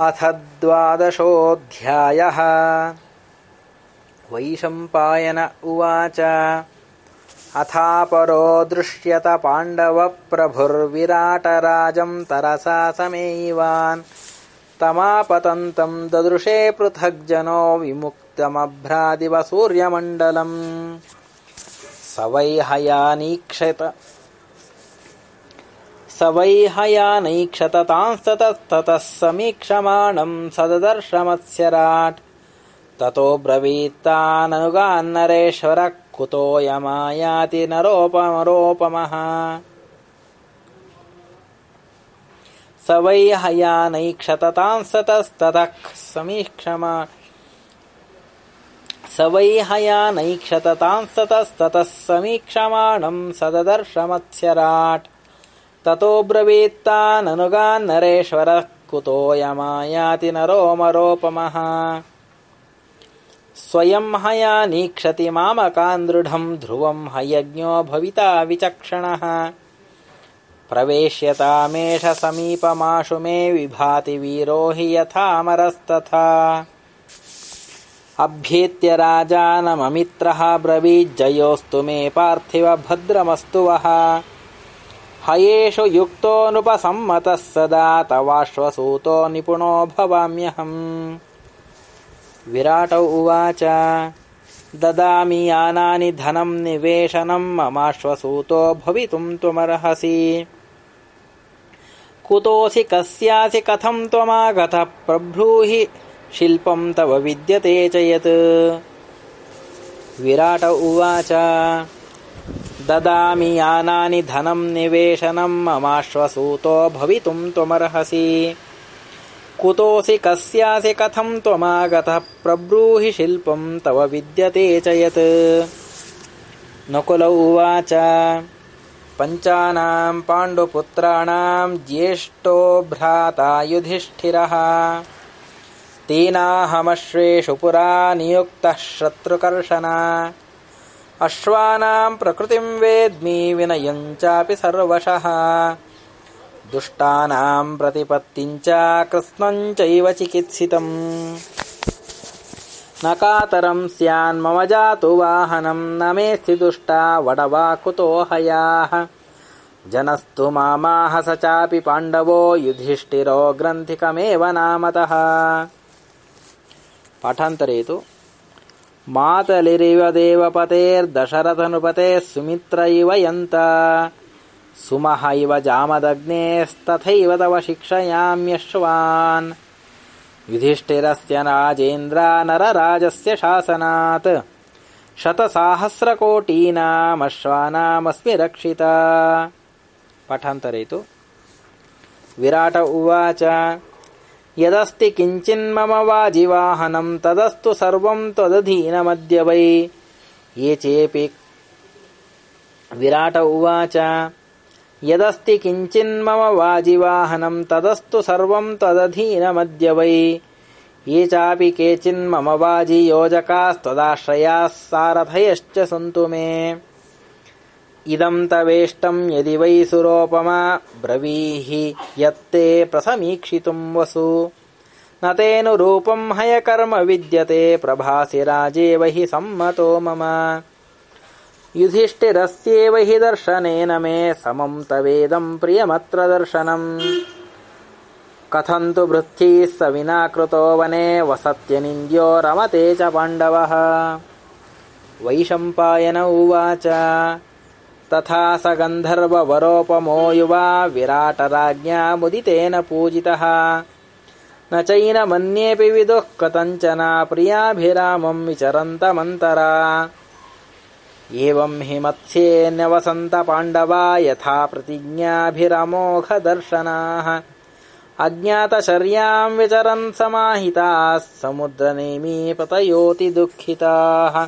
अथ द्वादशोऽध्यायः। वैशम्पायन उवाच। अथापरो दृश्यत पाण्डवप्रभुर्विराटराजम् तरसा समेवान्। तमापतन्तम् ददृशे पृथग्जनो विमुक्तमभ्रादिव सूर्यमण्डलम् स वै हयानीक्षत स वै हयानैक्षततांस्ततस्ततः समीक्षमाणम् सददर्शमत्स्यराट्। ततो ब्रवीत्ताननुगान्नरेश्वरः कुतोऽयमायाति नरोपमरोपमः। स वै हयानैक्षततांस्ततस्ततः समीक्षमा स वै हयानैक्षततांस्ततस्ततः समीक्षमाणम् सददर्शमत्स्यराट् ततो ब्रवीत्ताननुगान्नरेश्वरः कुतोऽयमायाति नरोमरोपमः। स्वयम् हयानीक्षति मामकान् दृढम् ध्रुवम् हयज्ञो भविता विचक्षणः। प्रवेश्यतामेष समीपमाशु मे विभाति वीरो हि यथामरस्तथा। अभ्येत्य राजानममित्रः ब्रवीज्जयोस्तु मे पार्थिव भद्रमस्तु वः हयेषु युक्तो नृपसम्मतः सदा तवाश्वसूतो निपुणो भवाम्यहम्। विराट उवाच ददामि यानानि धनम् निवेशनम् ममाश्वसूतो भवितुम् त्वमर्हसि। कुतोऽसि कस्यासि कथम् त्वमागतः प्रब्रूहि शिल्पम् तव विद्यते च यत्। विराट उवाच ददामि यानानि धनम् निवेशनम् ममाश्वसूतो भवितुम् त्वमर्हसि। कुतोऽसि कस्यासि कथम् त्वमागतः प्रब्रूहि शिल्पम् तव विद्यते च यत्। नकुल उवाच। पञ्चानाम् पाण्डुपुत्राणाम् ज्येष्ठो भ्राता युधिष्ठिरः। तेनाहमश्वेषु पुरा नियुक्तः शत्रुकर्षणा अश्वानाम् प्रकृतिम् वेद्मि विनयम् चापि सर्वशः। प्रतिपत्तिम् च कृत्स्नम् चैव चिकित्सितम्। न कातरम् स्यान्मम जातु वाहनम् न मेऽस्ति दुष्टा वडवा कुतो हयाः। जनस्तु मामाह स चापि पाण्डवो युधिष्ठिरो ग्रन्थिकमेव नामतः पाठान्तरे तु मातलिरिव देवपतेर्दशरथनुपतेः यन्त। सुमः इव जामदग्नेस्तथैव तव शिक्षयाम्यश्वान्। युधिष्ठिरस्य राजेन्द्र नरराजस्य शासनात्। शतसाहस्रकोटीनामश्वानामस्मि रक्षिता। पाठान्तरे तु विराट उवाच यदस्ति किञ्चिन्मम वाजिवाहनम् तदस्तु सर्वम् त्वदधीनमद्य वै। ये चेऽपि विराट उवाच यदस्ति किञ्चिन्मम वाजिवाहनम् तदस्तु सर्वम् त्वदधीनमद्य वै। ये चापि केचिन्मम वाजियोजकास्त्वदाश्रयाः सारथयश्च सन्तु मे इदम् तवेष्टम् यदि वै सुरोपमा ब्रवीहि यत्ते प्रसमीक्षितुम् वसु। न तेऽनुरूपम् हयकर्म विद्यते प्रभासि राजेव हि सम्मतो मम। युधिष्ठिरस्येव हि दर्शनेन मे समम् तवेदम् प्रियमत्र दर्शनम् कथम् तु वृत्तिः स विना कृतो वने वसत्यनिन्द्यो रमते च पाण्डवः। वैशम्पायन उवाच तथा स गन्धर्ववरोपमो युवा विराटराज्ञा मुदितेन पूजितः। न चैनमन्येऽपि विदुः कथञ्चन प्रियाभिरामम् विचरन्तमन्तरा। एवम् हि मत्स्येऽन्यवसन्त पाण्डवा यथा प्रतिज्ञाभिरमोघदर्शनाः। अज्ञातशर्याम् विचरन् समाहिताः समुद्रनेमी पतयोति दुःखिताः